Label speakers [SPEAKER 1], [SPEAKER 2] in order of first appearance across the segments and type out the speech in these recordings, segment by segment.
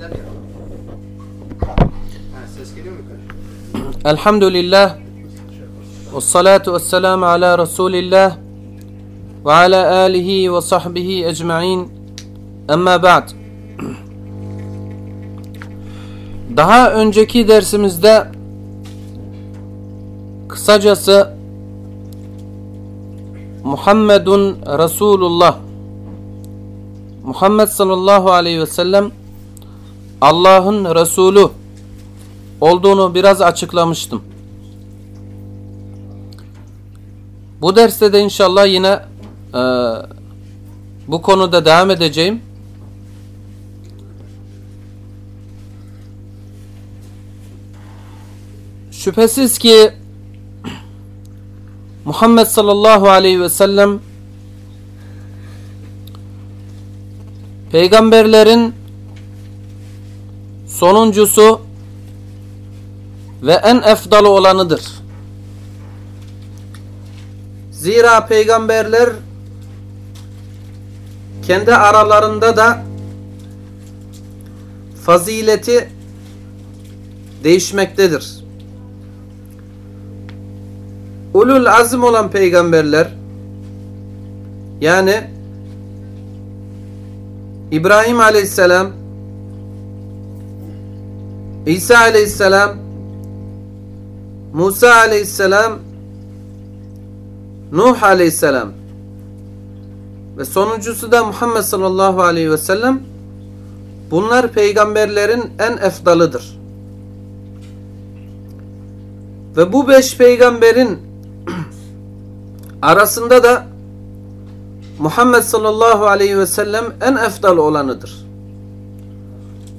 [SPEAKER 1] Elinden ya. Ha, ses geliyor mu yukarı?
[SPEAKER 2] Elhamdülillah Resulillah ve ala alihi ve sahbihi ecma'in emma ba'd Daha önceki dersimizde kısacası Muhammedun Resulullah Muhammed sallallahu aleyhi ve sellem Allah'ın Resulü olduğunu biraz açıklamıştım. Bu derste de inşallah yine e, bu konuda devam edeceğim. Şüphesiz ki Muhammed sallallahu aleyhi ve sellem peygamberlerin sonuncusu ve en efdalı olanıdır. Zira peygamberler kendi aralarında da fazileti değişmektedir. Ulul azm olan peygamberler yani İbrahim aleyhisselam İsa aleyhisselam Musa aleyhisselam Nuh aleyhisselam ve sonuncusu da Muhammed sallallahu aleyhi ve sellem bunlar peygamberlerin en efdalıdır. Ve bu beş peygamberin arasında da Muhammed sallallahu aleyhi ve sellem en efdal olanıdır.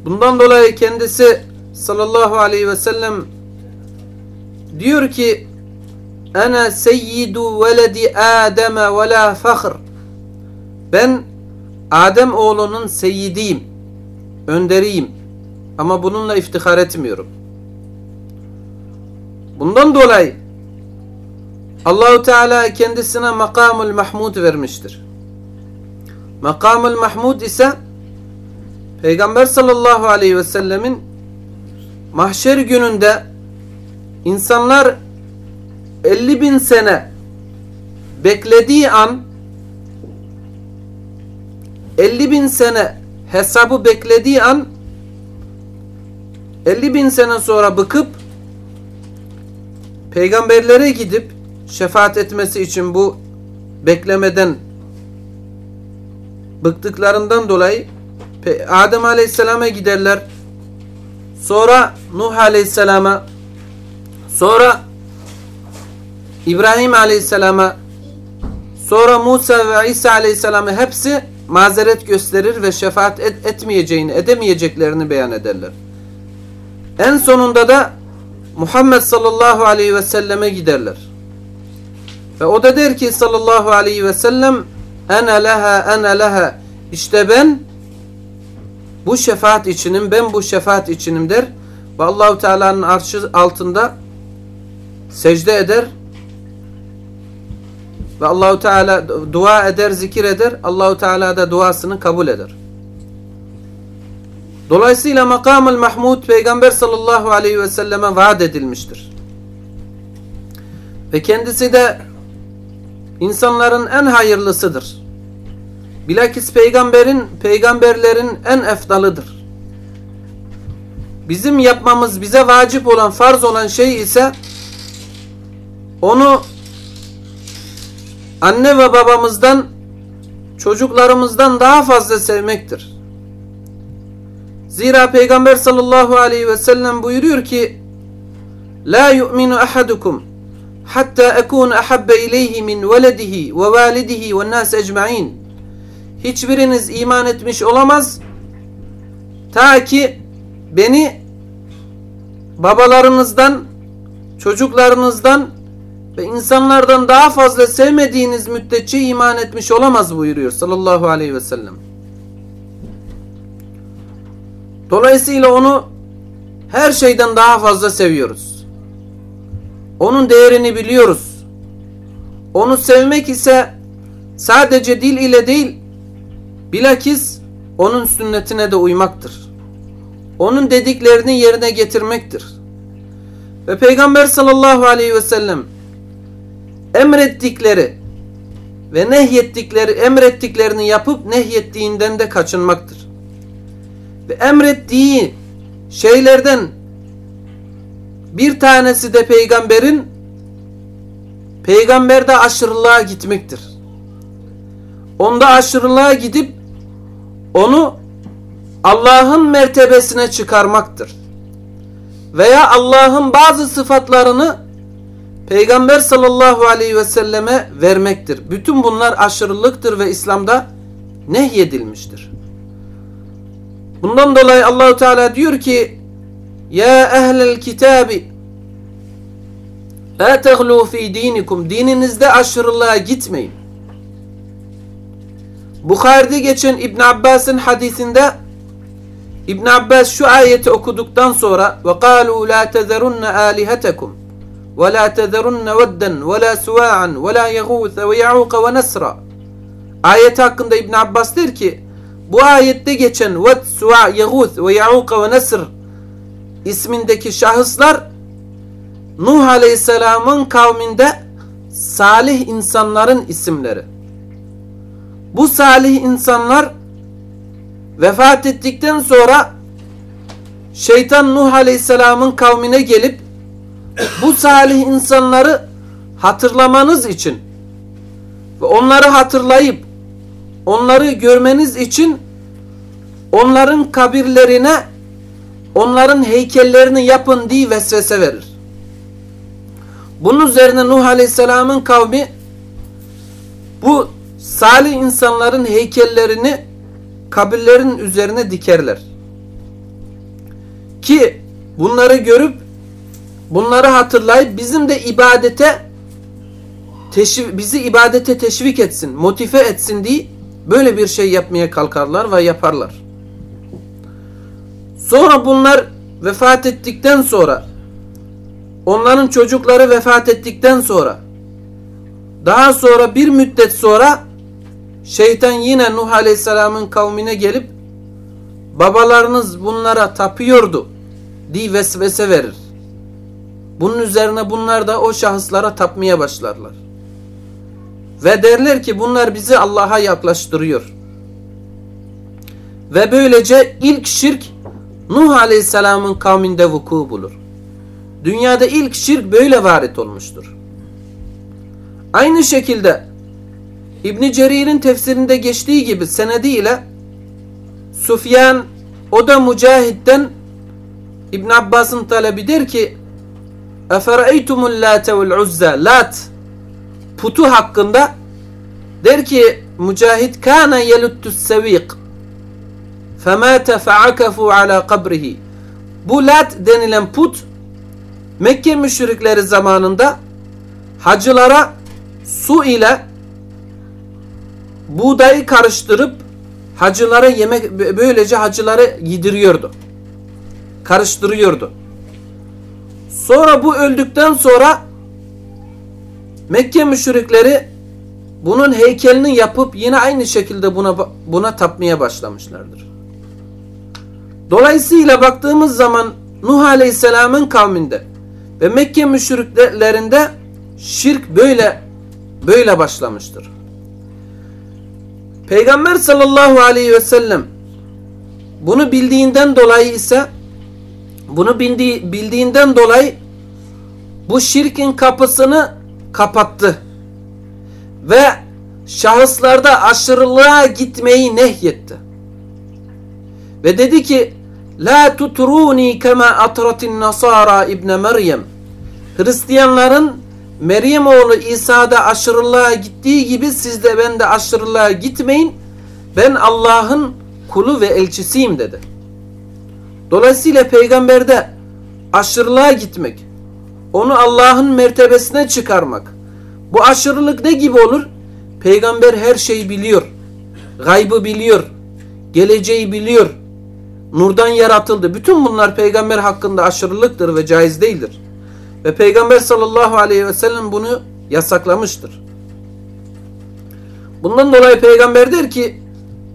[SPEAKER 2] Bundan dolayı kendisi sallallahu aleyhi ve sellem diyor ki Ana seyyidu veledi Adem'e ve la fahr Ben Adem oğlunun seyyidiyim. Önderiyim. Ama bununla iftihar etmiyorum. Bundan dolayı Allahu Teala kendisine makamul mahmud vermiştir. Makamul mahmud ise Peygamber sallallahu aleyhi ve sellemin mahşer gününde insanlar 50 bin sene beklediği an 50 bin sene hesabı beklediği an 50 bin sene sonra bıkıp peygamberlere gidip şefaat etmesi için bu beklemeden bıktıklarından dolayı Adem Aleyhisselam'a giderler. Sonra Nuh Aleyhisselam'a sonra İbrahim Aleyhisselam'a sonra Musa ve İsa Aleyhisselam'a hepsi mazeret gösterir ve şefaat et, etmeyeceğini, edemeyeceklerini beyan ederler. En sonunda da Muhammed sallallahu aleyhi ve selleme giderler. Ve o da der ki sallallahu aleyhi ve sellem ene leha ene leha işte ben bu şefaat içinim ben bu şefaat içinim der ve Allahu Teala'nın arşı altında secde eder ve Allahu Teala dua eder, zikir eder. Allahu Teala da duasını kabul eder. Dolayısıyla makamul mahmud Peygamber sallallahu aleyhi ve selleme vaat edilmiştir. Ve kendisi de insanların en hayırlısıdır. Bilakis peygamberin, peygamberlerin en efdalıdır. Bizim yapmamız bize vacip olan, farz olan şey ise onu anne ve babamızdan çocuklarımızdan daha fazla sevmektir. Zira Peygamber sallallahu aleyhi ve sellem buyuruyor ki La yu'minu ahadukum hatta ekun ahabbe ileyhi min veledihi ve validihi ve nas ecmaîn. Hiçbiriniz iman etmiş olamaz ta ki beni babalarınızdan, çocuklarınızdan ve insanlardan daha fazla sevmediğiniz müddetçe iman etmiş olamaz buyuruyor sallallahu aleyhi ve sellem. Dolayısıyla onu her şeyden daha fazla seviyoruz. Onun değerini biliyoruz. Onu sevmek ise sadece dil ile değil, bilakis onun sünnetine de uymaktır. onun dediklerini yerine getirmektir. Ve Peygamber sallallahu aleyhi ve sellem emrettikleri ve nehyettikleri emrettiklerini yapıp nehyettiğinden de kaçınmaktır. Ve emrettiği şeylerden bir tanesi de peygamberin peygamberde aşırılığa gitmektir. Onda aşırılığa gidip onu Allah'ın mertebesine çıkarmaktır. Veya Allah'ın bazı sıfatlarını Peygamber sallallahu aleyhi ve selleme vermektir. Bütün bunlar aşırılıktır ve İslam'da nehyedilmiştir. Bundan dolayı Allahu Teala diyor ki Ya ehlel kitabi La teglu fi dinikum Dininizde aşırılığa gitmeyin. Bukhari'de geçen İbn Abbas'ın hadisinde İbn Abbas şu ayeti okuduktan sonra ve kalu la tezerunne alihetekum ve la tezerunne vedden ve la suva'an ve la yeğûse ve ya'uqa ve nesra ayet hakkında İbn Abbas der ki bu ayette geçen ved, suva, yeğûs ve ya'uqa ve nesr ismindeki şahıslar Nuh Aleyhisselam'ın kavminde salih insanların isimleri. Bu salih insanlar vefat ettikten sonra şeytan Nuh Aleyhisselam'ın kavmine gelip bu salih insanları hatırlamanız için ve onları hatırlayıp onları görmeniz için onların kabirlerine onların heykellerini yapın diye vesvese verir. Bunun üzerine Nuh Aleyhisselam'ın kavmi bu salih insanların heykellerini kabirlerin üzerine dikerler. Ki bunları görüp bunları hatırlayıp bizim de ibadete teşvik, bizi ibadete teşvik etsin, motive etsin diye böyle bir şey yapmaya kalkarlar ve yaparlar. Sonra bunlar vefat ettikten sonra onların çocukları vefat ettikten sonra daha sonra bir müddet sonra şeytan yine Nuh Aleyhisselam'ın kavmine gelip babalarınız bunlara tapıyordu diye vesvese verir. Bunun üzerine bunlar da o şahıslara tapmaya başlarlar. Ve derler ki bunlar bizi Allah'a yaklaştırıyor. Ve böylece ilk şirk Nuh Aleyhisselam'ın kavminde vuku bulur. Dünyada ilk şirk böyle varit olmuştur. Aynı şekilde İbn Cerir'in tefsirinde geçtiği gibi senediyle Sufyan o da Mücahid'den İbn Abbas'ın talebi der ki Efereytumul late vel Lat putu hakkında der ki Mücahid kana yeluttus sevik femate fe'akafu ala kabrihi bu Lat denilen put Mekke müşrikleri zamanında hacılara su ile buğdayı karıştırıp hacılara yemek böylece hacıları yediriyordu. Karıştırıyordu. Sonra bu öldükten sonra Mekke müşrikleri bunun heykelini yapıp yine aynı şekilde buna buna tapmaya başlamışlardır. Dolayısıyla baktığımız zaman Nuh Aleyhisselam'ın kavminde ve Mekke müşriklerinde şirk böyle böyle başlamıştır. Peygamber sallallahu aleyhi ve sellem bunu bildiğinden dolayı ise bunu bildiği, bildiğinden dolayı bu şirkin kapısını kapattı. Ve şahıslarda aşırılığa gitmeyi nehyetti. Ve dedi ki La tutruni kema atratin nasara ibne Meryem Hristiyanların Meryem oğlu İsa'da aşırılığa gittiği gibi siz de ben de aşırılığa gitmeyin. Ben Allah'ın kulu ve elçisiyim dedi. Dolayısıyla peygamberde aşırılığa gitmek, onu Allah'ın mertebesine çıkarmak. Bu aşırılık ne gibi olur? Peygamber her şeyi biliyor. Gaybı biliyor. Geleceği biliyor. Nurdan yaratıldı. Bütün bunlar peygamber hakkında aşırılıktır ve caiz değildir. Ve Peygamber sallallahu aleyhi ve sellem bunu yasaklamıştır. Bundan dolayı Peygamber der ki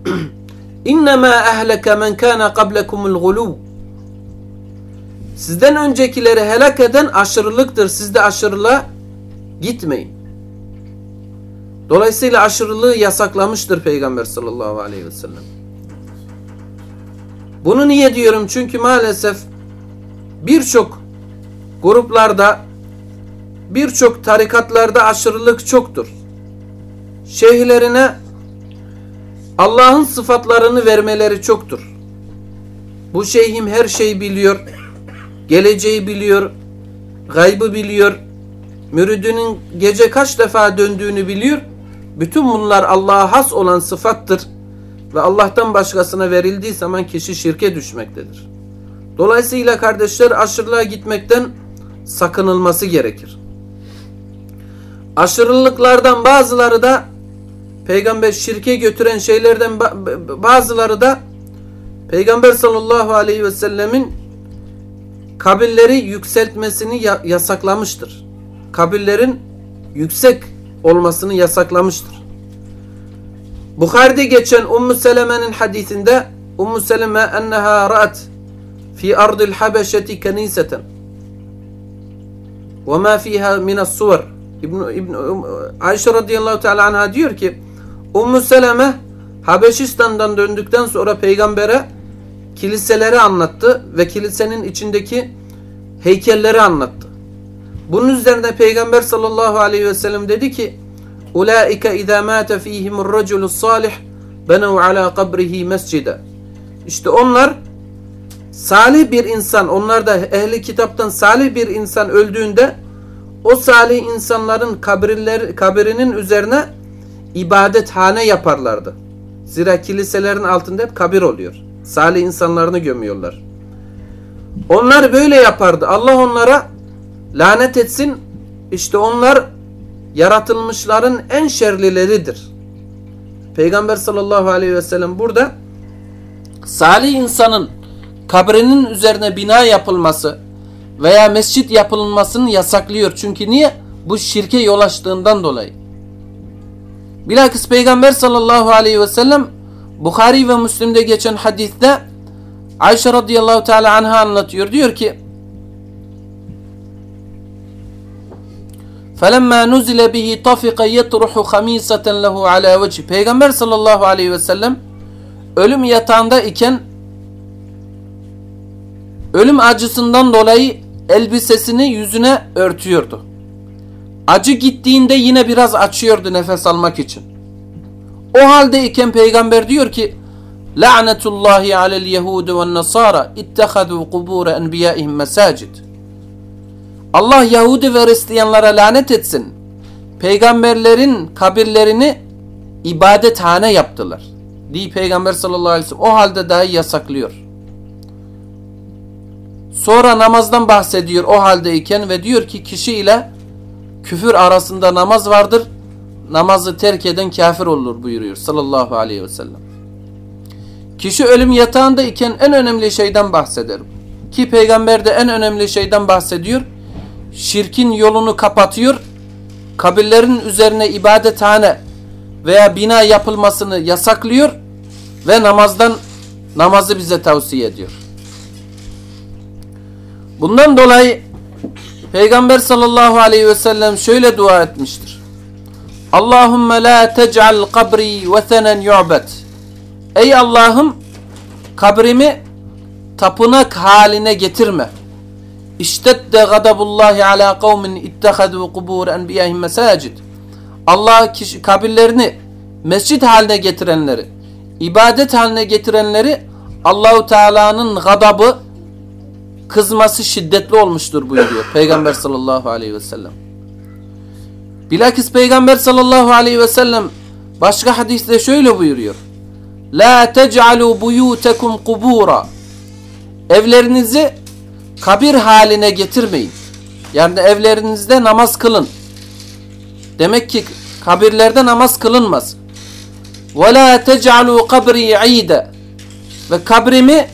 [SPEAKER 2] İnnemâ ehleke men kâne qablekumul gulû Sizden öncekileri helak eden aşırılıktır. Siz de aşırılığa gitmeyin. Dolayısıyla aşırılığı yasaklamıştır Peygamber sallallahu aleyhi ve sellem. Bunu niye diyorum? Çünkü maalesef birçok gruplarda birçok tarikatlarda aşırılık çoktur. Şeyhlerine Allah'ın sıfatlarını vermeleri çoktur. Bu şeyhim her şeyi biliyor. Geleceği biliyor. Gaybı biliyor. Müridinin gece kaç defa döndüğünü biliyor. Bütün bunlar Allah'a has olan sıfattır. Ve Allah'tan başkasına verildiği zaman kişi şirke düşmektedir. Dolayısıyla kardeşler aşırılığa gitmekten sakınılması gerekir. Aşırılıklardan bazıları da peygamber şirke götüren şeylerden bazıları da peygamber sallallahu aleyhi ve sellemin kabirleri yükseltmesini yasaklamıştır. Kabirlerin yüksek olmasını yasaklamıştır. Bukhari'de geçen Ummu Seleme'nin hadisinde Ummu Seleme enneha ra'at fi ardil habeşeti keniseten ve ma fiha minas suvar İbn, İbn, Ayşe radıyallahu teala anha diyor ki Ummu Seleme Habeşistan'dan döndükten sonra peygambere kiliseleri anlattı ve kilisenin içindeki heykelleri anlattı. Bunun üzerine peygamber sallallahu aleyhi ve sellem dedi ki Ulaike izâ mâte fîhimur raculus salih benev alâ kabrihi mescide. İşte onlar salih bir insan, onlar da ehli kitaptan salih bir insan öldüğünde o salih insanların kabirler, kabirinin üzerine ibadethane yaparlardı. Zira kiliselerin altında hep kabir oluyor. Salih insanlarını gömüyorlar. Onlar böyle yapardı. Allah onlara lanet etsin. İşte onlar yaratılmışların en şerlileridir. Peygamber sallallahu aleyhi ve sellem burada salih insanın kabrinin üzerine bina yapılması veya mescit yapılmasını yasaklıyor. Çünkü niye? Bu şirke yol açtığından dolayı. Bilakis Peygamber sallallahu aleyhi ve sellem Bukhari ve Müslim'de geçen hadiste Ayşe radıyallahu teala anha anlatıyor. Diyor ki فَلَمَّا نُزِلَ بِهِ طَفِقَ يَطْرُحُ خَمِيسَةً لَهُ عَلَى وَجْهِ Peygamber sallallahu aleyhi ve sellem ölüm yatağında iken ölüm acısından dolayı elbisesini yüzüne örtüyordu. Acı gittiğinde yine biraz açıyordu nefes almak için. O halde iken peygamber diyor ki La'netullahi alel yehudu ve nasara ittehadu kubure enbiyaihim mesacid. Allah Yahudi ve Hristiyanlara lanet etsin. Peygamberlerin kabirlerini ibadethane yaptılar. Diye Peygamber sallallahu aleyhi ve sellem o halde dahi yasaklıyor. Sonra namazdan bahsediyor o haldeyken ve diyor ki kişi ile küfür arasında namaz vardır. Namazı terk eden kafir olur buyuruyor sallallahu aleyhi ve sellem. Kişi ölüm yatağında iken en önemli şeyden bahsederim. Ki peygamber de en önemli şeyden bahsediyor. Şirkin yolunu kapatıyor. Kabirlerin üzerine ibadethane veya bina yapılmasını yasaklıyor ve namazdan namazı bize tavsiye ediyor. Bundan dolayı Peygamber sallallahu aleyhi ve sellem şöyle dua etmiştir. Allahümme la tec'al kabri vethenen yu'bet. Ey Allah'ım kabrimi tapınak haline getirme. İştedde gadabullahi ala kavmin ittehadu kubur enbiyahim mesacid. Allah kişi, kabirlerini mescit haline getirenleri, ibadet haline getirenleri Allahu Teala'nın gadabı kızması şiddetli olmuştur buyuruyor Peygamber sallallahu aleyhi ve sellem. Bilakis Peygamber sallallahu aleyhi ve sellem başka hadiste şöyle buyuruyor. La tec'alu buyutekum kubura. Evlerinizi kabir haline getirmeyin. Yani evlerinizde namaz kılın. Demek ki kabirlerde namaz kılınmaz. Ve la tec'alu kabri ide. Ve kabrimi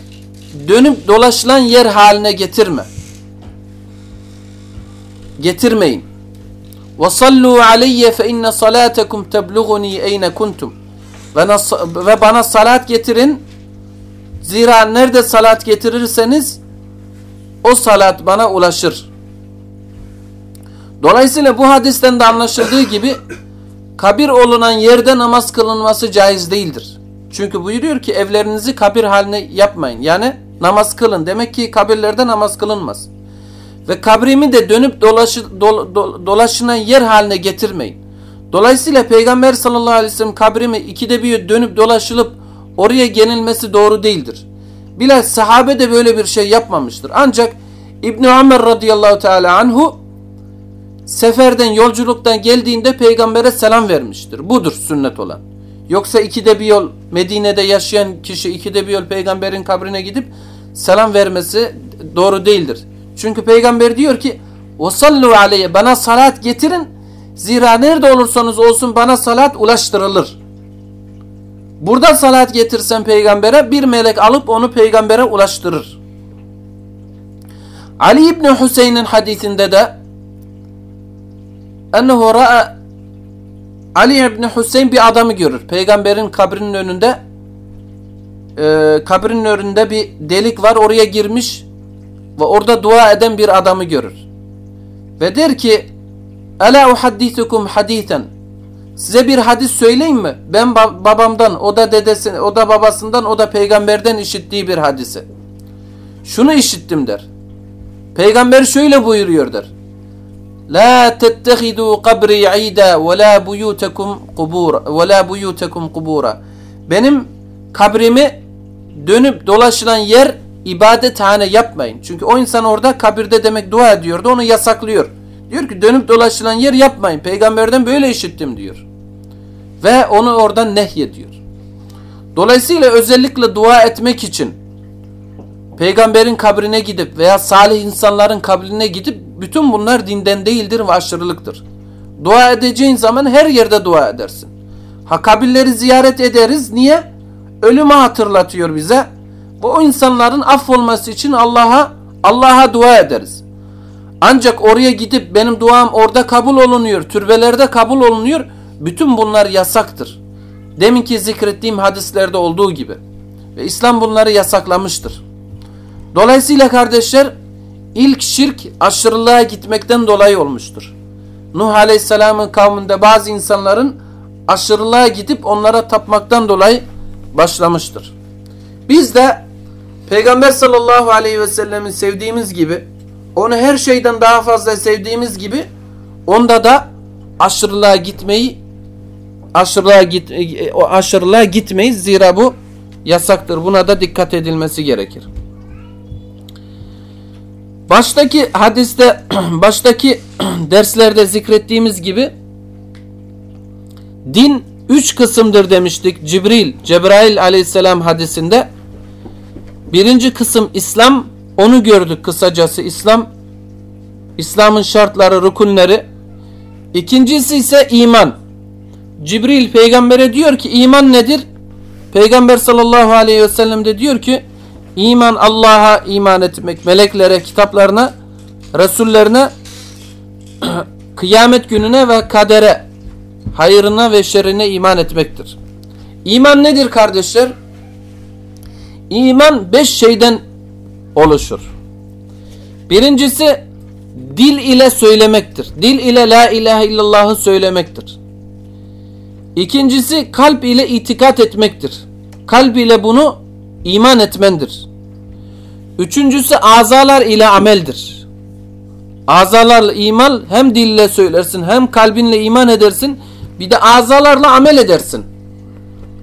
[SPEAKER 2] dönüp dolaşılan yer haline getirme. Getirmeyin. Aleyye fe inne salatekum tebluğuni eyne kuntum. Ve bana salat getirin. Zira nerede salat getirirseniz o salat bana ulaşır. Dolayısıyla bu hadisten de anlaşıldığı gibi kabir olunan yerde namaz kılınması caiz değildir. Çünkü buyuruyor ki evlerinizi kabir haline yapmayın. Yani namaz kılın. Demek ki kabirlerde namaz kılınmaz. Ve kabrimi de dönüp dolaşı, do, do, dolaşınan yer haline getirmeyin. Dolayısıyla Peygamber sallallahu aleyhi ve sellem kabrimi ikide bir dönüp dolaşılıp oraya genilmesi doğru değildir. Bilal sahabe de böyle bir şey yapmamıştır. Ancak İbni Ömer radıyallahu teala anhu seferden yolculuktan geldiğinde peygambere selam vermiştir. Budur sünnet olan. Yoksa ikide bir yol Medine'de yaşayan kişi ikide bir yol peygamberin kabrine gidip selam vermesi doğru değildir. Çünkü peygamber diyor ki sallu aleyhe bana salat getirin zira nerede olursanız olsun bana salat ulaştırılır. Burada salat getirsen peygambere bir melek alıp onu peygambere ulaştırır. Ali İbni Hüseyin'in hadisinde de ennehu ra'a Ali İbni Hüseyin bir adamı görür. Peygamberin kabrinin önünde e, kabrinin önünde bir delik var. Oraya girmiş ve orada dua eden bir adamı görür. Ve der ki Ela uhaddisukum hadisen Size bir hadis söyleyeyim mi? Ben babamdan, o da dedesi, o da babasından, o da peygamberden işittiği bir hadisi. Şunu işittim der. Peygamber şöyle buyuruyor der. La tettehidu kabri ida buyutekum kubura ve la buyutekum kubura. Benim kabrimi dönüp dolaşılan yer ibadethane yapmayın. Çünkü o insan orada kabirde demek dua ediyordu. Onu yasaklıyor. Diyor ki dönüp dolaşılan yer yapmayın. Peygamberden böyle işittim diyor. Ve onu oradan nehyediyor. Dolayısıyla özellikle dua etmek için peygamberin kabrine gidip veya salih insanların kabrine gidip bütün bunlar dinden değildir ve aşırılıktır. Dua edeceğin zaman her yerde dua edersin. Ha kabirleri ziyaret ederiz. Niye? Ölümü hatırlatıyor bize. Ve o insanların affolması için Allah'a Allah'a dua ederiz. Ancak oraya gidip benim duam orada kabul olunuyor, türbelerde kabul olunuyor. Bütün bunlar yasaktır. Deminki zikrettiğim hadislerde olduğu gibi. Ve İslam bunları yasaklamıştır. Dolayısıyla kardeşler ilk şirk aşırılığa gitmekten dolayı olmuştur. Nuh Aleyhisselam'ın kavminde bazı insanların aşırılığa gidip onlara tapmaktan dolayı başlamıştır. Biz de Peygamber sallallahu aleyhi ve sellem'i sevdiğimiz gibi onu her şeyden daha fazla sevdiğimiz gibi onda da aşırılığa gitmeyi aşırılığa, git, e, o aşırılığa gitmeyiz. Zira bu yasaktır. Buna da dikkat edilmesi gerekir. Baştaki hadiste, baştaki derslerde zikrettiğimiz gibi din üç kısımdır demiştik. Cibril, Cebrail aleyhisselam hadisinde. Birinci kısım İslam, onu gördük kısacası İslam. İslam'ın şartları, rukunları. İkincisi ise iman. Cibril peygambere diyor ki iman nedir? Peygamber sallallahu aleyhi ve sellem de diyor ki iman Allah'a iman etmek, meleklere, kitaplarına, resullerine, kıyamet gününe ve kadere, hayırına ve şerrine iman etmektir. İman nedir kardeşler? İman beş şeyden oluşur. Birincisi dil ile söylemektir. Dil ile la ilahe illallah'ı söylemektir. İkincisi kalp ile itikat etmektir. Kalp ile bunu iman etmendir. Üçüncüsü azalar ile ameldir. Azalarla iman hem dille söylersin hem kalbinle iman edersin bir de azalarla amel edersin.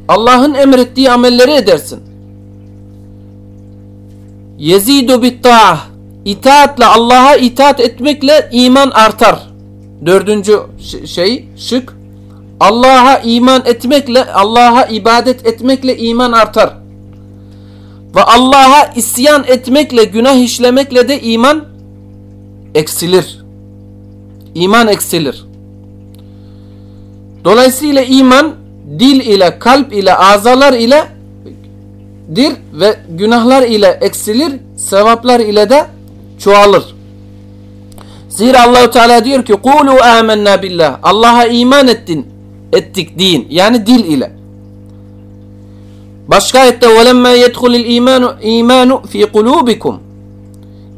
[SPEAKER 2] Allah'ın emrettiği amelleri edersin. Yezidu bitta'ah İtaatle Allah'a itaat etmekle iman artar. Dördüncü şey şık Allah'a iman etmekle, Allah'a ibadet etmekle iman artar. Ve Allah'a isyan etmekle, günah işlemekle de iman eksilir. İman eksilir. Dolayısıyla iman dil ile, kalp ile, azalar ile dir ve günahlar ile eksilir, sevaplar ile de çoğalır. Zira Allahu Teala diyor ki: "Kulu amennâ billah." Allah'a iman ettin, ettik deyin. Yani dil ile. Başka ayette "Velemma yedhulul imanu imanu fi kulubikum."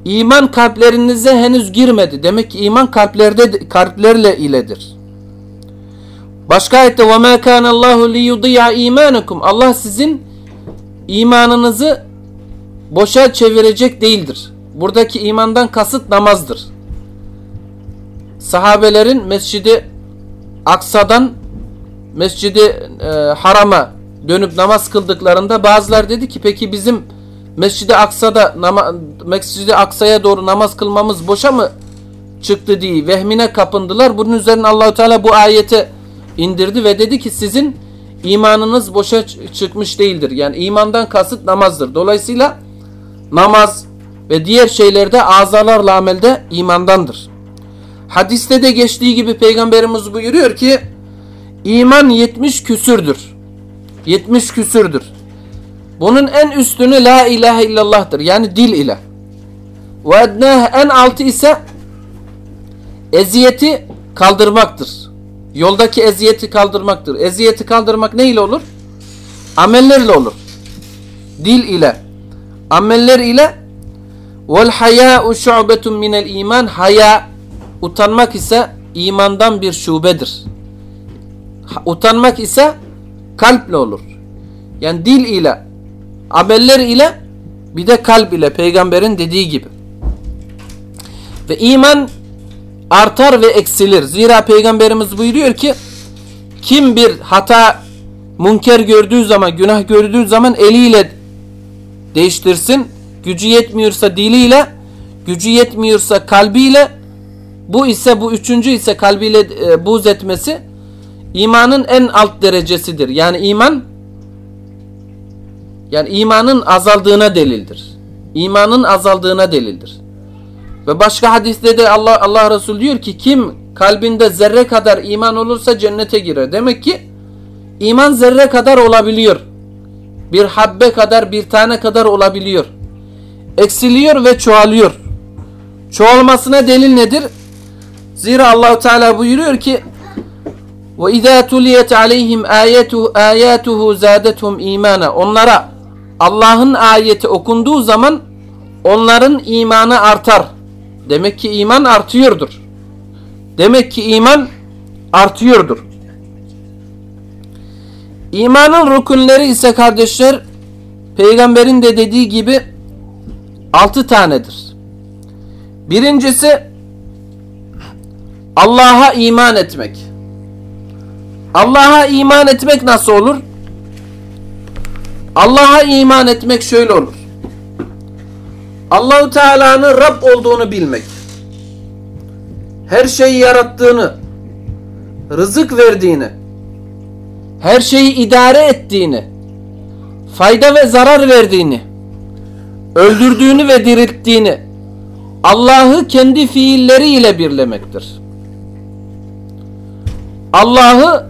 [SPEAKER 2] İman kalplerinize henüz girmedi. Demek ki iman kalplerde kalplerle iledir. Başka ayette ve ma kana Allahu li yudiya imanakum. Allah sizin imanınızı boşa çevirecek değildir. Buradaki imandan kasıt namazdır. Sahabelerin Mescidi Aksa'dan Mescidi e, Haram'a dönüp namaz kıldıklarında bazılar dedi ki peki bizim Mescidi Aksa'da Mescidi Aksa'ya doğru namaz kılmamız boşa mı çıktı diye vehmine kapındılar. Bunun üzerine Allahu Teala bu ayeti indirdi ve dedi ki sizin imanınız boşa çıkmış değildir. Yani imandan kasıt namazdır. Dolayısıyla namaz ve diğer şeylerde azalarla amelde imandandır. Hadiste de geçtiği gibi peygamberimiz buyuruyor ki iman 70 küsürdür. 70 küsürdür. Bunun en üstünü la ilahe illallah'tır. Yani dil ile. Ve en altı ise eziyeti kaldırmaktır. Yoldaki eziyeti kaldırmaktır. Eziyeti kaldırmak ne ile olur? Amellerle olur. Dil ile. Ameller ile vel haya'u şu'betun minel iman. Haya utanmak ise imandan bir şubedir. Utanmak ise kalple olur. Yani dil ile ameller ile bir de kalp ile peygamberin dediği gibi. Ve iman artar ve eksilir. Zira peygamberimiz buyuruyor ki kim bir hata munker gördüğü zaman, günah gördüğü zaman eliyle değiştirsin. Gücü yetmiyorsa diliyle, gücü yetmiyorsa kalbiyle, bu ise bu üçüncü ise kalbiyle e, buz etmesi imanın en alt derecesidir. Yani iman yani imanın azaldığına delildir. İmanın azaldığına delildir. Ve başka hadiste de Allah Allah Resulü diyor ki kim kalbinde zerre kadar iman olursa cennete girer. Demek ki iman zerre kadar olabiliyor. Bir habbe kadar bir tane kadar olabiliyor. Eksiliyor ve çoğalıyor. Çoğalmasına delil nedir? Zira Allahu Teala buyuruyor ki ve izâ tuliyet aleyhim âyetuhu âyâtuhu zâdethum imana. Onlara Allah'ın ayeti okunduğu zaman onların imanı artar. Demek ki iman artıyordur. Demek ki iman artıyordur. İmanın rükunleri ise kardeşler peygamberin de dediği gibi altı tanedir. Birincisi Allah'a iman etmek. Allah'a iman etmek nasıl olur? Allah'a iman etmek şöyle olur. Allahu Teala'nın Rab olduğunu bilmek. Her şeyi yarattığını, rızık verdiğini, her şeyi idare ettiğini, fayda ve zarar verdiğini, öldürdüğünü ve dirilttiğini, Allah'ı kendi fiilleriyle birlemektir. Allah'ı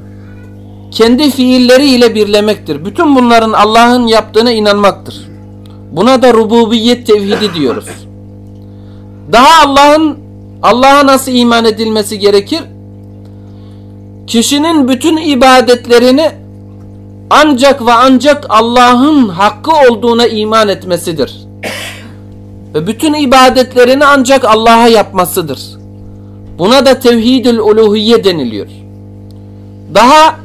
[SPEAKER 2] kendi fiilleriyle birlemektir. Bütün bunların Allah'ın yaptığına inanmaktır. Buna da rububiyet tevhidi diyoruz. Daha Allah'ın Allah'a nasıl iman edilmesi gerekir? Kişinin bütün ibadetlerini ancak ve ancak Allah'ın hakkı olduğuna iman etmesidir. Ve bütün ibadetlerini ancak Allah'a yapmasıdır. Buna da tevhidül uluhiyye deniliyor. Daha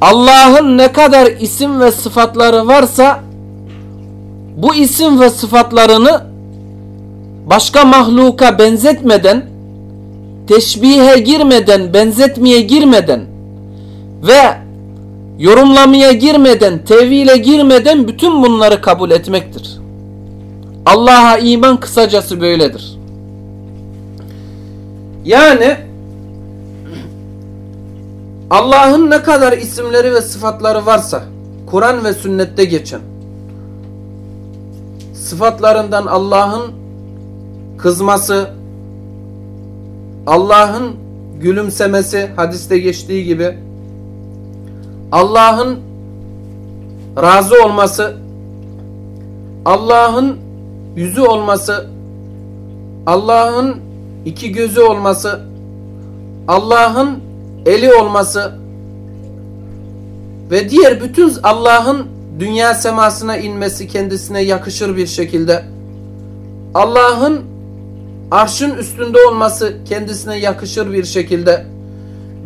[SPEAKER 2] Allah'ın ne kadar isim ve sıfatları varsa bu isim ve sıfatlarını başka mahluka benzetmeden teşbihe girmeden, benzetmeye girmeden ve yorumlamaya girmeden, tevhile girmeden bütün bunları kabul etmektir. Allah'a iman kısacası böyledir. Yani Allah'ın ne kadar isimleri ve sıfatları varsa Kur'an ve sünnette geçen sıfatlarından Allah'ın kızması, Allah'ın gülümsemesi hadiste geçtiği gibi Allah'ın razı olması, Allah'ın yüzü olması, Allah'ın iki gözü olması, Allah'ın eli olması ve diğer bütün Allah'ın dünya semasına inmesi kendisine yakışır bir şekilde Allah'ın arşın üstünde olması kendisine yakışır bir şekilde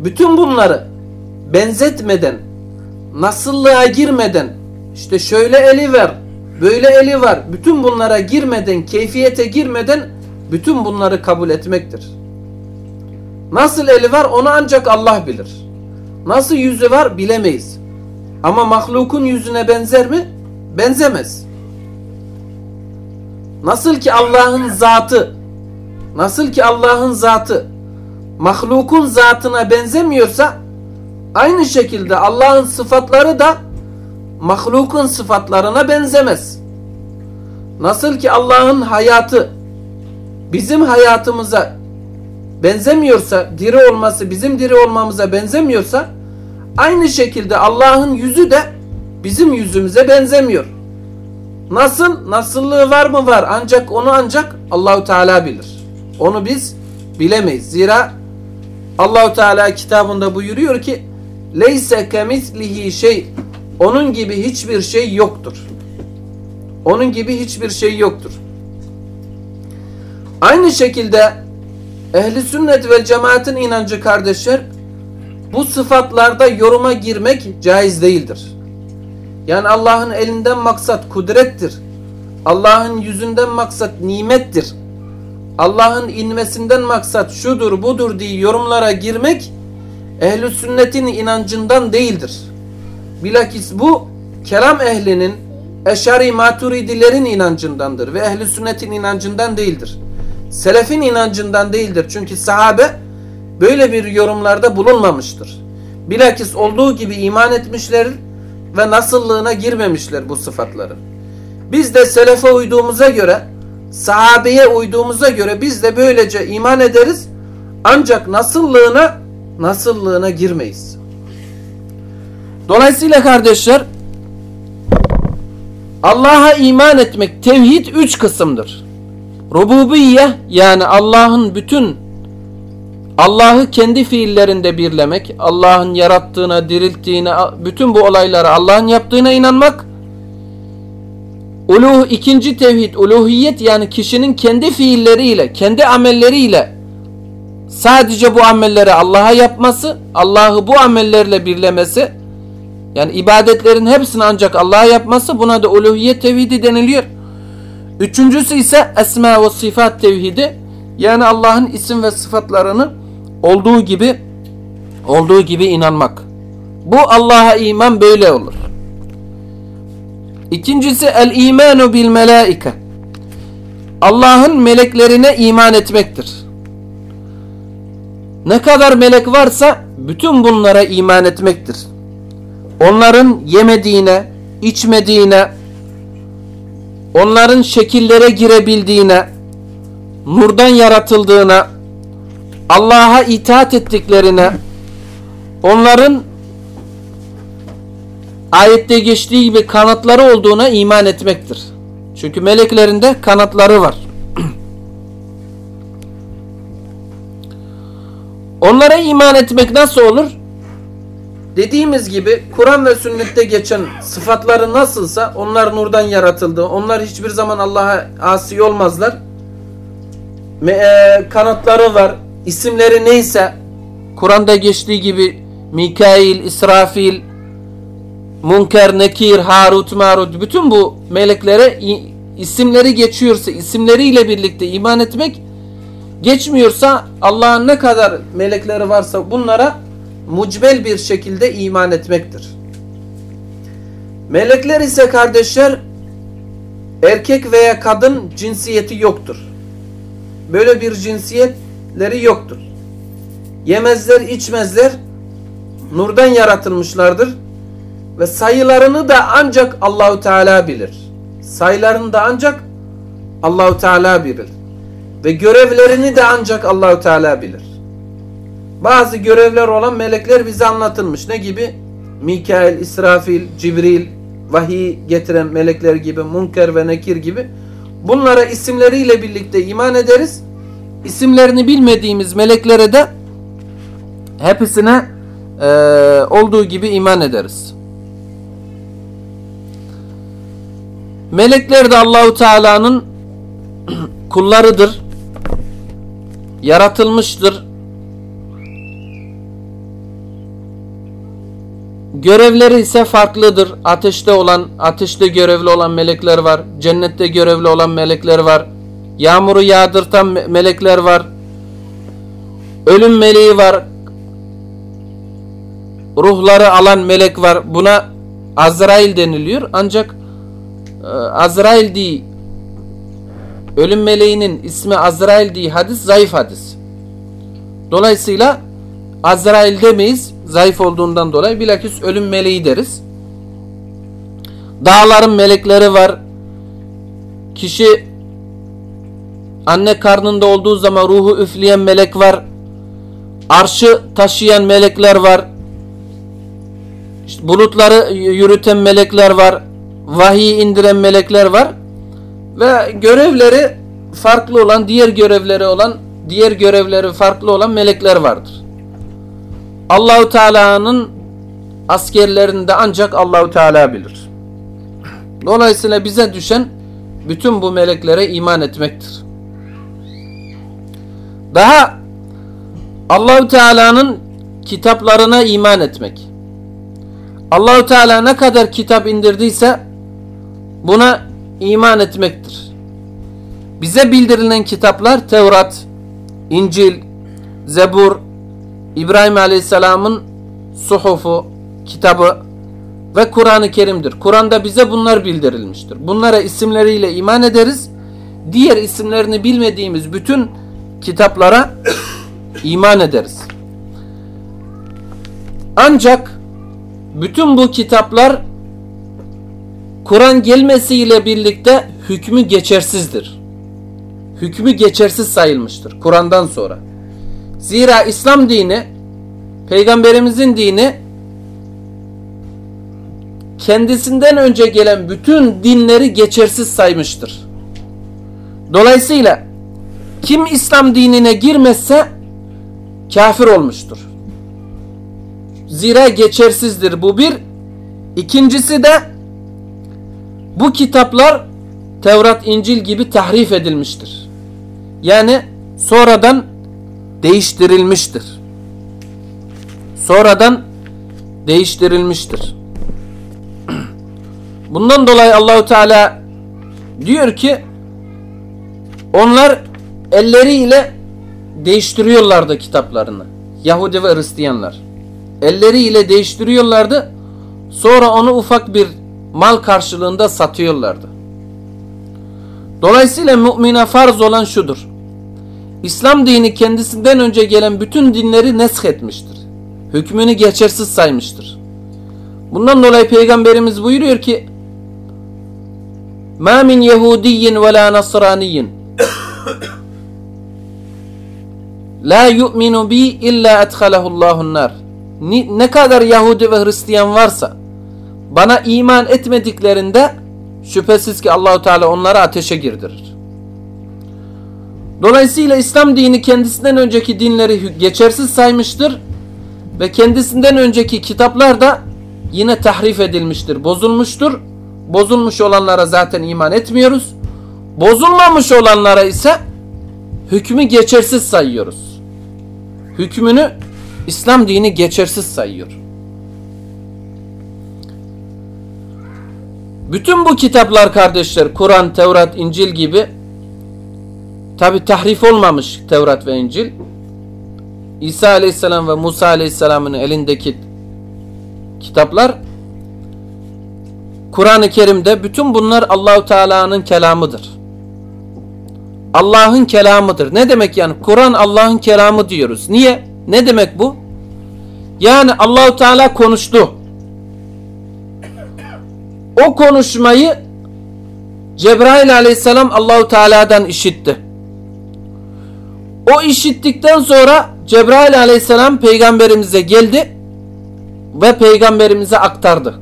[SPEAKER 2] bütün bunları benzetmeden nasıllığa girmeden işte şöyle eli var böyle eli var bütün bunlara girmeden keyfiyete girmeden bütün bunları kabul etmektir. Nasıl eli var onu ancak Allah bilir. Nasıl yüzü var bilemeyiz. Ama mahlukun yüzüne benzer mi? Benzemez. Nasıl ki Allah'ın zatı nasıl ki Allah'ın zatı mahlukun zatına benzemiyorsa aynı şekilde Allah'ın sıfatları da mahlukun sıfatlarına benzemez. Nasıl ki Allah'ın hayatı bizim hayatımıza benzemiyorsa, diri olması bizim diri olmamıza benzemiyorsa aynı şekilde Allah'ın yüzü de bizim yüzümüze benzemiyor. Nasıl? Nasıllığı var mı? Var. Ancak onu ancak Allahu Teala bilir. Onu biz bilemeyiz. Zira Allahu Teala kitabında buyuruyor ki Leyse kemislihi şey onun gibi hiçbir şey yoktur. Onun gibi hiçbir şey yoktur. Aynı şekilde ehli sünnet ve cemaatin inancı kardeşler bu sıfatlarda yoruma girmek caiz değildir. Yani Allah'ın elinden maksat kudrettir. Allah'ın yüzünden maksat nimettir. Allah'ın inmesinden maksat şudur budur diye yorumlara girmek ehli sünnetin inancından değildir. Bilakis bu kelam ehlinin eşari maturidilerin inancındandır ve ehli sünnetin inancından değildir. Selefin inancından değildir. Çünkü sahabe böyle bir yorumlarda bulunmamıştır. Bilakis olduğu gibi iman etmişler ve nasıllığına girmemişler bu sıfatları. Biz de selefe uyduğumuza göre, sahabeye uyduğumuza göre biz de böylece iman ederiz. Ancak nasıllığına, nasıllığına girmeyiz. Dolayısıyla kardeşler, Allah'a iman etmek, tevhid üç kısımdır. Rububiyye yani Allah'ın bütün Allah'ı kendi fiillerinde birlemek, Allah'ın yarattığına, dirilttiğine, bütün bu olaylara Allah'ın yaptığına inanmak. Uluh ikinci tevhid, uluhiyet yani kişinin kendi fiilleriyle, kendi amelleriyle sadece bu amelleri Allah'a yapması, Allah'ı bu amellerle birlemesi, yani ibadetlerin hepsini ancak Allah'a yapması buna da uluhiyet tevhidi deniliyor. Üçüncüsü ise esma ve sıfat tevhidi. Yani Allah'ın isim ve sıfatlarını olduğu gibi olduğu gibi inanmak. Bu Allah'a iman böyle olur. İkincisi el imanu bil melaike. Allah'ın meleklerine iman etmektir. Ne kadar melek varsa bütün bunlara iman etmektir. Onların yemediğine, içmediğine, onların şekillere girebildiğine, nurdan yaratıldığına, Allah'a itaat ettiklerine, onların ayette geçtiği gibi kanatları olduğuna iman etmektir. Çünkü meleklerinde kanatları var. Onlara iman etmek nasıl olur? Dediğimiz gibi Kur'an ve sünnette geçen sıfatları nasılsa onlar nurdan yaratıldı. Onlar hiçbir zaman Allah'a asi olmazlar. Me e, kanatları var. İsimleri neyse Kur'an'da geçtiği gibi Mikail, İsrafil, Munker, Nekir, Harut, Marut bütün bu meleklere isimleri geçiyorsa isimleriyle birlikte iman etmek geçmiyorsa Allah'ın ne kadar melekleri varsa bunlara mucbel bir şekilde iman etmektir. Melekler ise kardeşler erkek veya kadın cinsiyeti yoktur. Böyle bir cinsiyetleri yoktur. Yemezler, içmezler. Nurdan yaratılmışlardır. Ve sayılarını da ancak Allahu Teala bilir. Sayılarını da ancak Allahu Teala bilir. Ve görevlerini de ancak Allahu Teala bilir. Bazı görevler olan melekler bize anlatılmış. Ne gibi? Mikail, İsrafil, Cibril, vahiy getiren melekler gibi, Munker ve Nekir gibi. Bunlara isimleriyle birlikte iman ederiz. İsimlerini bilmediğimiz meleklere de hepsine e, olduğu gibi iman ederiz. Melekler de Allahu Teala'nın kullarıdır. Yaratılmıştır. Görevleri ise farklıdır. Ateşte olan, ateşte görevli olan melekler var. Cennette görevli olan melekler var. Yağmuru yağdırtan melekler var. Ölüm meleği var. Ruhları alan melek var. Buna Azrail deniliyor. Ancak e, Azrail değil. Ölüm meleğinin ismi Azrail diye hadis zayıf hadis. Dolayısıyla Azrail demeyiz. Zayıf olduğundan dolayı bilakis ölüm meleği deriz. Dağların melekleri var. Kişi anne karnında olduğu zaman ruhu üfleyen melek var. Arşı taşıyan melekler var. İşte bulutları yürüten melekler var. Vahiy indiren melekler var. Ve görevleri farklı olan, diğer görevleri olan, diğer görevleri farklı olan melekler vardır. Allahu Teala'nın askerlerinde ancak Allahu Teala bilir. Dolayısıyla bize düşen bütün bu meleklere iman etmektir. Daha Allahu Teala'nın kitaplarına iman etmek. Allahu Teala ne kadar kitap indirdiyse buna iman etmektir. Bize bildirilen kitaplar Tevrat, İncil, Zebur, İbrahim Aleyhisselam'ın suhufu, kitabı ve Kur'an-ı Kerim'dir. Kur'an'da bize bunlar bildirilmiştir. Bunlara isimleriyle iman ederiz. Diğer isimlerini bilmediğimiz bütün kitaplara iman ederiz. Ancak bütün bu kitaplar Kur'an gelmesiyle birlikte hükmü geçersizdir. Hükmü geçersiz sayılmıştır Kur'an'dan sonra. Zira İslam dini peygamberimizin dini kendisinden önce gelen bütün dinleri geçersiz saymıştır. Dolayısıyla kim İslam dinine girmezse kafir olmuştur. Zira geçersizdir bu bir. İkincisi de bu kitaplar Tevrat, İncil gibi tahrif edilmiştir. Yani sonradan değiştirilmiştir. Sonradan değiştirilmiştir. Bundan dolayı Allahu Teala diyor ki onlar elleriyle değiştiriyorlardı kitaplarını. Yahudi ve Hristiyanlar. Elleriyle değiştiriyorlardı. Sonra onu ufak bir mal karşılığında satıyorlardı. Dolayısıyla mümine farz olan şudur. İslam dini kendisinden önce gelen bütün dinleri nesk etmiştir. Hükmünü geçersiz saymıştır. Bundan dolayı Peygamberimiz buyuruyor ki مَا مِنْ يَهُودِيٍّ وَلَا نَصْرَانِيٍّ La yu'minu bi illa ethalehullahu nar. Ne kadar Yahudi ve Hristiyan varsa bana iman etmediklerinde şüphesiz ki Allahu Teala onları ateşe girdirir. Dolayısıyla İslam dini kendisinden önceki dinleri geçersiz saymıştır ve kendisinden önceki kitaplar da yine tahrif edilmiştir, bozulmuştur. Bozulmuş olanlara zaten iman etmiyoruz. Bozulmamış olanlara ise hükmü geçersiz sayıyoruz. Hükmünü İslam dini geçersiz sayıyor. Bütün bu kitaplar kardeşler Kur'an, Tevrat, İncil gibi Tabi tahrif olmamış Tevrat ve İncil. İsa Aleyhisselam ve Musa Aleyhisselam'ın elindeki kitaplar Kur'an-ı Kerim'de bütün bunlar Allahu Teala'nın kelamıdır. Allah'ın kelamıdır. Ne demek yani? Kur'an Allah'ın kelamı diyoruz. Niye? Ne demek bu? Yani Allahu Teala konuştu. O konuşmayı Cebrail Aleyhisselam Allahu Teala'dan işitti. O işittikten sonra Cebrail aleyhisselam peygamberimize geldi ve peygamberimize aktardı.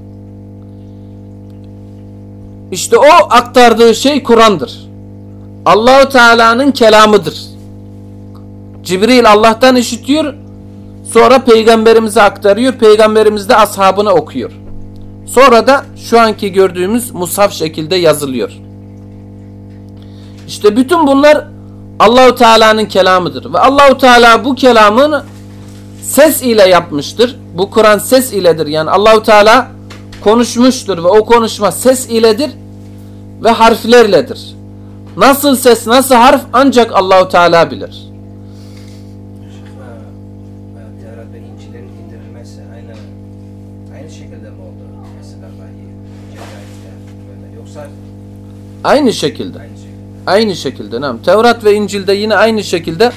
[SPEAKER 2] İşte o aktardığı şey Kur'an'dır. Allahu Teala'nın kelamıdır. Cibril Allah'tan işitiyor, sonra peygamberimize aktarıyor, peygamberimiz de ashabına okuyor. Sonra da şu anki gördüğümüz mushaf şekilde yazılıyor. İşte bütün bunlar Allahu Teala'nın kelamıdır ve Allahu Teala bu kelamını ses ile yapmıştır. Bu Kur'an ses iledir. Yani Allahu Teala konuşmuştur ve o konuşma ses iledir ve harflerledir. Nasıl ses, nasıl harf ancak Allahu Teala bilir.
[SPEAKER 1] Aynı şekilde.
[SPEAKER 2] Aynı şekilde. Nam. Tevrat ve İncil'de yine aynı şekilde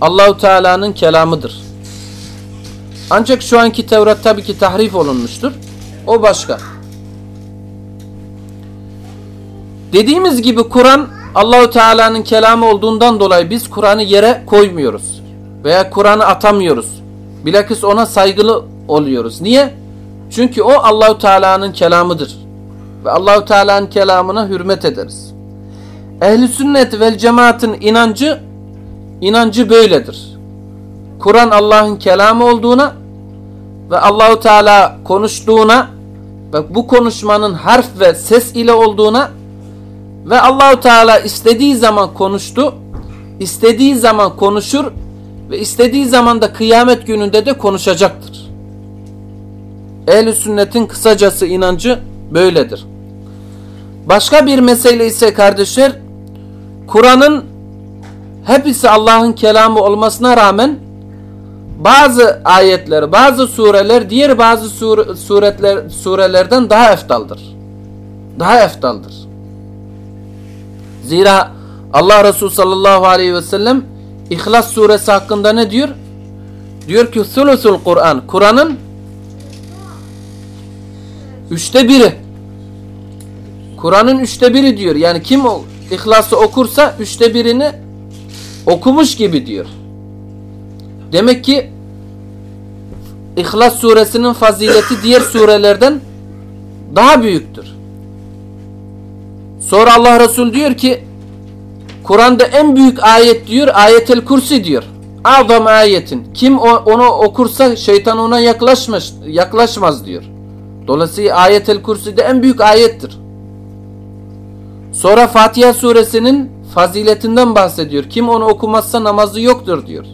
[SPEAKER 2] Allahu Teala'nın kelamıdır. Ancak şu anki Tevrat tabii ki tahrif olunmuştur. O başka. Dediğimiz gibi Kur'an Allahu Teala'nın kelamı olduğundan dolayı biz Kur'an'ı yere koymuyoruz. Veya Kur'an'ı atamıyoruz. Bilakis ona saygılı oluyoruz. Niye? Çünkü o Allahu Teala'nın kelamıdır. Ve Allahu Teala'nın kelamına hürmet ederiz. Ehli sünnet vel cemaatin inancı inancı böyledir. Kur'an Allah'ın kelamı olduğuna ve Allahu Teala konuştuğuna ve bu konuşmanın harf ve ses ile olduğuna ve Allahu Teala istediği zaman konuştu, istediği zaman konuşur ve istediği zaman da kıyamet gününde de konuşacaktır. Ehl-i sünnetin kısacası inancı böyledir. Başka bir mesele ise kardeşler, Kur'an'ın hepsi Allah'ın kelamı olmasına rağmen bazı ayetler, bazı sureler diğer bazı sure, suretler, surelerden daha eftaldır. Daha eftaldır. Zira Allah Resulü sallallahu aleyhi ve sellem İhlas suresi hakkında ne diyor? Diyor ki sulusul Kur'an. Kur'an'ın üçte biri. Kur'an'ın üçte biri diyor. Yani kim o İhlas'ı okursa üçte birini okumuş gibi diyor. Demek ki İhlas suresinin fazileti diğer surelerden daha büyüktür. Sonra Allah Resulü diyor ki Kur'an'da en büyük ayet diyor ayetel kursi diyor. Azam ayetin. Kim onu okursa şeytan ona yaklaşmaz, yaklaşmaz diyor. Dolayısıyla ayetel kursi de en büyük ayettir. Sonra Fatiha suresinin faziletinden bahsediyor. Kim onu okumazsa namazı yoktur diyor.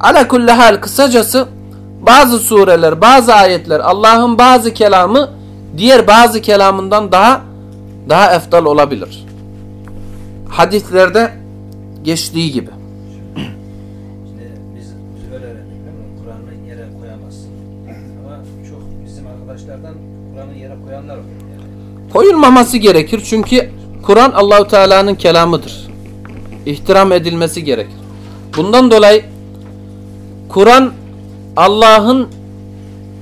[SPEAKER 2] Ala kulli hal kısacası bazı sureler, bazı ayetler Allah'ın bazı kelamı diğer bazı kelamından daha daha eftal olabilir. Hadislerde geçtiği gibi.
[SPEAKER 1] İşte biz, biz öyle öğrendik değil mi? Kur'an'ı yere koyamazsın. Ama çok bizim arkadaşlardan Kur'an'ı yere koyanlar oluyor yani.
[SPEAKER 2] Koyulmaması gerekir çünkü Kur'an Allahu Teala'nın kelamıdır. İhtiram edilmesi gerekir. Bundan dolayı Kur'an Allah'ın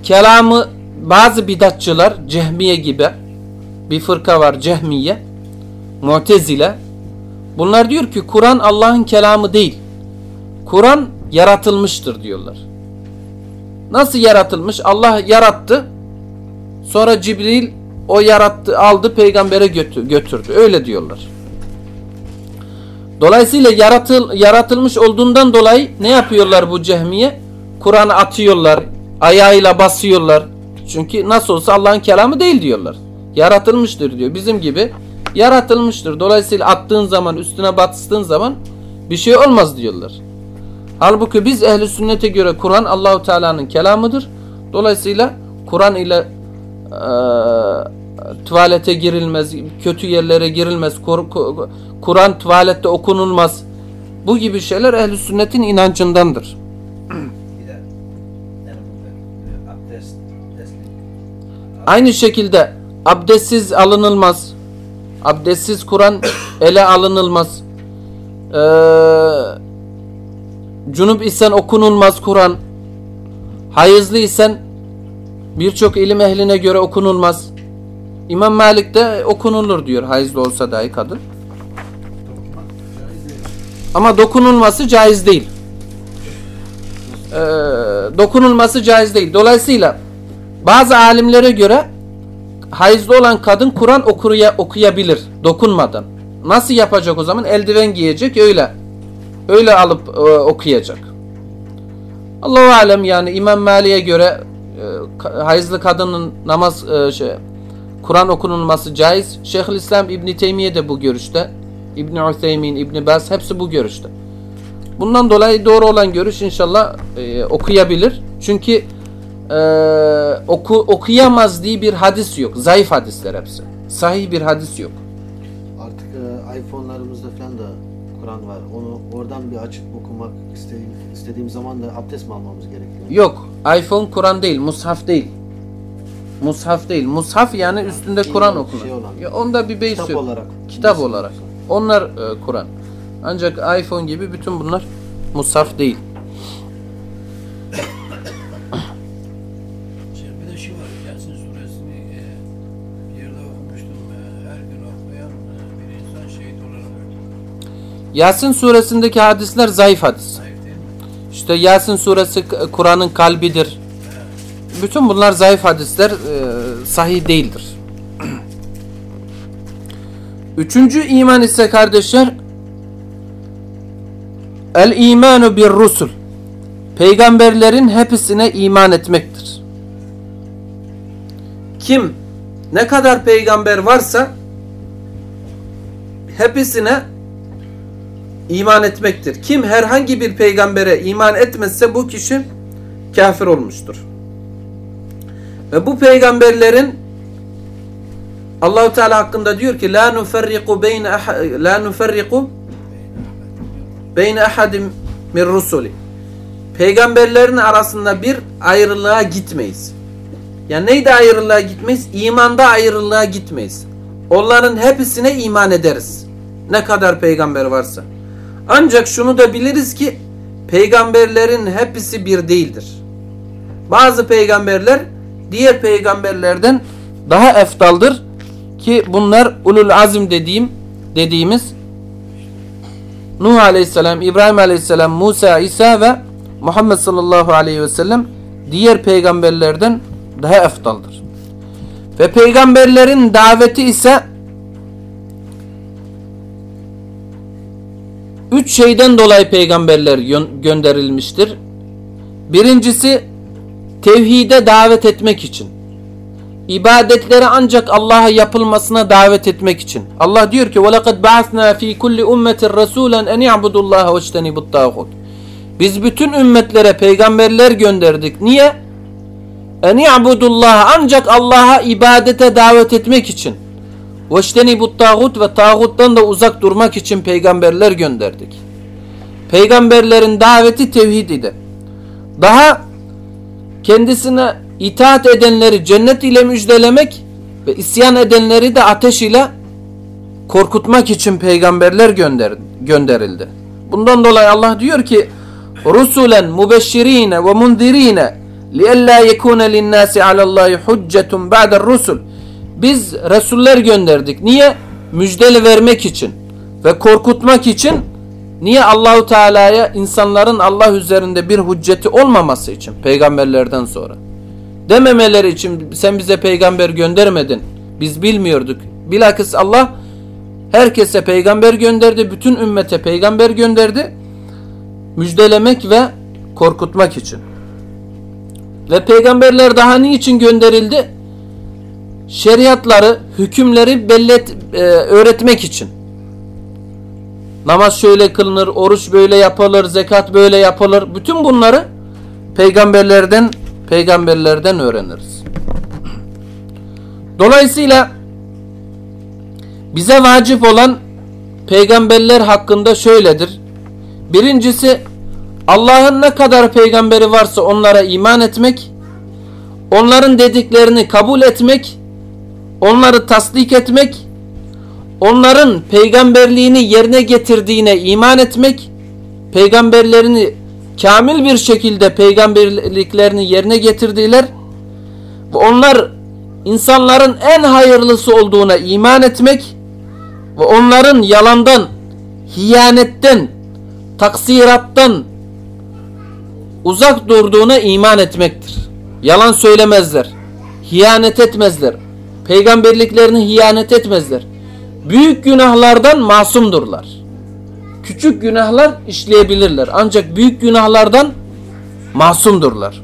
[SPEAKER 2] kelamı bazı bidatçılar Cehmiye gibi bir fırka var Cehmiye Mu'tezile bunlar diyor ki Kur'an Allah'ın kelamı değil. Kur'an yaratılmıştır diyorlar. Nasıl yaratılmış? Allah yarattı. Sonra Cibril o yarattı, aldı peygambere götü, götürdü. Öyle diyorlar. Dolayısıyla yaratıl, yaratılmış olduğundan dolayı ne yapıyorlar bu cehmiye? Kur'an'ı atıyorlar, ayağıyla basıyorlar. Çünkü nasıl olsa Allah'ın kelamı değil diyorlar. Yaratılmıştır diyor. Bizim gibi yaratılmıştır. Dolayısıyla attığın zaman, üstüne bastığın zaman bir şey olmaz diyorlar. Halbuki biz ehli sünnete göre Kur'an Allahu Teala'nın kelamıdır. Dolayısıyla Kur'an ile e, tuvalete girilmez, kötü yerlere girilmez, Kur'an tuvalette okunulmaz. Bu gibi şeyler ehli sünnetin inancındandır.
[SPEAKER 1] Teslim.
[SPEAKER 2] Aynı şekilde abdestsiz alınılmaz. Abdestsiz Kur'an ele alınılmaz. Ee, cunup isen okunulmaz Kur'an. Hayızlı isen birçok ilim ehline göre okunulmaz. İmam Malik de okunulur diyor hayızlı olsa dahi kadın. Ama dokunulması caiz değil. Ee, dokunulması caiz değil. Dolayısıyla bazı alimlere göre hayızlı olan kadın Kur'an okuya, okuyabilir dokunmadan. Nasıl yapacak o zaman? Eldiven giyecek öyle. Öyle alıp e, okuyacak. Allahu alem yani İmam Mali'ye göre e, hayızlı kadının namaz e, şey Kur'an okunulması caiz. Şeyhülislam İbn Teymiye de bu görüşte. İbn Ütheymin, İbn Baz hepsi bu görüşte. Bundan dolayı doğru olan görüş inşallah e, okuyabilir. Çünkü e, oku, okuyamaz diye bir hadis yok. Zayıf hadisler hepsi. Sahih bir hadis yok.
[SPEAKER 3] Artık e, iPhone'larımızda falan da Kur'an var. Onu oradan bir açıp okumak istediğim, istediğim zaman da abdest mi almamız gerekiyor?
[SPEAKER 2] Yok. iPhone Kur'an değil. Mushaf değil. Mushaf değil. Mushaf yani üstünde
[SPEAKER 3] İyi,
[SPEAKER 2] Kur'an
[SPEAKER 3] şey
[SPEAKER 2] okunur.
[SPEAKER 3] olan.
[SPEAKER 2] Ya onda bir
[SPEAKER 3] Kitap
[SPEAKER 2] yok.
[SPEAKER 3] olarak.
[SPEAKER 2] Kitap
[SPEAKER 3] Nasıl
[SPEAKER 2] olarak. Onlar e, Kur'an. Ancak iPhone gibi bütün bunlar mushaf değil.
[SPEAKER 4] Yasin suresini e, bir yerde okumuştum. E, her gün okuyan e, bir insan şehit olarak.
[SPEAKER 2] Yasin suresindeki hadisler zayıf hadis.
[SPEAKER 4] Zayıf?
[SPEAKER 2] İşte Yasin suresi Kur'an'ın kalbidir. Bütün bunlar zayıf hadisler e, sahih değildir. Üçüncü iman ise kardeşler El imanu bir rusul Peygamberlerin hepsine iman etmektir. Kim ne kadar peygamber varsa hepsine iman etmektir. Kim herhangi bir peygambere iman etmezse bu kişi kafir olmuştur. Ve bu peygamberlerin Allahu Teala hakkında diyor ki la nuferriku beyne la nuferriku beyne ahadim min rusuli. Peygamberlerin arasında bir ayrılığa gitmeyiz. Yani neyde ayrılığa gitmeyiz? İmanda ayrılığa gitmeyiz. Onların hepsine iman ederiz. Ne kadar peygamber varsa. Ancak şunu da biliriz ki peygamberlerin hepsi bir değildir. Bazı peygamberler diğer peygamberlerden daha eftaldır ki bunlar ulul azim dediğim dediğimiz Nuh aleyhisselam, İbrahim aleyhisselam, Musa, İsa ve Muhammed sallallahu aleyhi ve sellem diğer peygamberlerden daha eftaldır. Ve peygamberlerin daveti ise üç şeyden dolayı peygamberler gönderilmiştir. Birincisi tevhide davet etmek için. İbadetleri ancak Allah'a yapılmasına davet etmek için. Allah diyor ki: "Velakad ba'sna fi kulli ummetin rasulen en ya'budullaha ve ictenibut Biz bütün ümmetlere peygamberler gönderdik. Niye? En ya'budullah ancak Allah'a ibadete davet etmek için. Veşteni tağut ve tağuttan da uzak durmak için peygamberler gönderdik. Peygamberlerin daveti tevhid idi. Daha kendisine itaat edenleri cennet ile müjdelemek ve isyan edenleri de ateş ile korkutmak için peygamberler gönder gönderildi. Bundan dolayı Allah diyor ki rusulen mubeşşirine ve munzirine liella yekune linnâsi alallahi huccetun ba'der rusul biz Resuller gönderdik. Niye? Müjdeli vermek için ve korkutmak için. Niye Allahu Teala'ya insanların Allah üzerinde bir hücceti olmaması için peygamberlerden sonra. Dememeleri için sen bize peygamber göndermedin. Biz bilmiyorduk. Bilakis Allah herkese peygamber gönderdi. Bütün ümmete peygamber gönderdi. Müjdelemek ve korkutmak için. Ve peygamberler daha niçin gönderildi? şeriatları, hükümleri belli et, e, öğretmek için. Namaz şöyle kılınır, oruç böyle yapılır, zekat böyle yapılır. Bütün bunları peygamberlerden peygamberlerden öğreniriz. Dolayısıyla bize vacip olan peygamberler hakkında şöyledir. Birincisi Allah'ın ne kadar peygamberi varsa onlara iman etmek, onların dediklerini kabul etmek, onları tasdik etmek, onların peygamberliğini yerine getirdiğine iman etmek, peygamberlerini kamil bir şekilde peygamberliklerini yerine getirdiler ve onlar insanların en hayırlısı olduğuna iman etmek ve onların yalandan, hiyanetten, taksirattan uzak durduğuna iman etmektir. Yalan söylemezler, hiyanet etmezler, peygamberliklerini hiyanet etmezler. Büyük günahlardan masumdurlar. Küçük günahlar işleyebilirler. Ancak büyük günahlardan masumdurlar.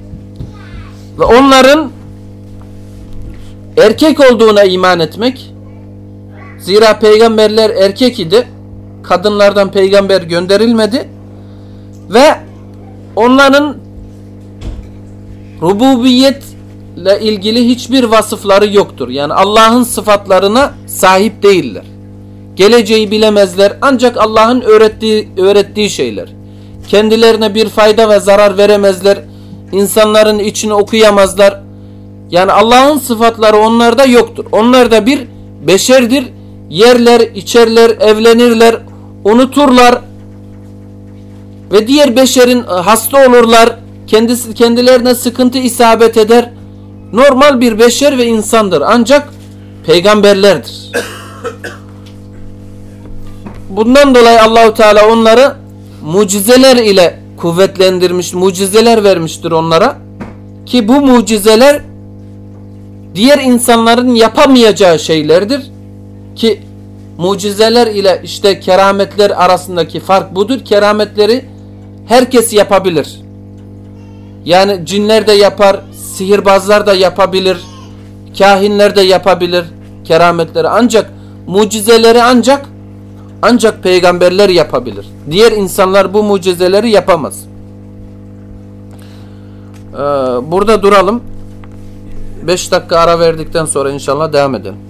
[SPEAKER 2] Ve onların erkek olduğuna iman etmek. Zira peygamberler erkek idi. kadınlardan peygamber gönderilmedi ve onların rububiyetle ilgili hiçbir vasıfları yoktur. Yani Allah'ın sıfatlarına sahip değiller. Geleceği bilemezler ancak Allah'ın öğrettiği öğrettiği şeyler. Kendilerine bir fayda ve zarar veremezler. İnsanların içini okuyamazlar. Yani Allah'ın sıfatları onlarda yoktur. Onlar da bir beşerdir. Yerler, içerler, evlenirler, unuturlar. Ve diğer beşerin e, hasta olurlar. Kendisi kendilerine sıkıntı isabet eder. Normal bir beşer ve insandır. Ancak peygamberlerdir. Bundan dolayı Allahu Teala onları mucizeler ile kuvvetlendirmiş, mucizeler vermiştir onlara. Ki bu mucizeler diğer insanların yapamayacağı şeylerdir. Ki mucizeler ile işte kerametler arasındaki fark budur. Kerametleri herkes yapabilir. Yani cinler de yapar, sihirbazlar da yapabilir, kahinler de yapabilir kerametleri. Ancak mucizeleri ancak ancak peygamberler yapabilir. Diğer insanlar bu mucizeleri yapamaz. Ee, burada duralım. 5 dakika ara verdikten sonra inşallah devam edelim.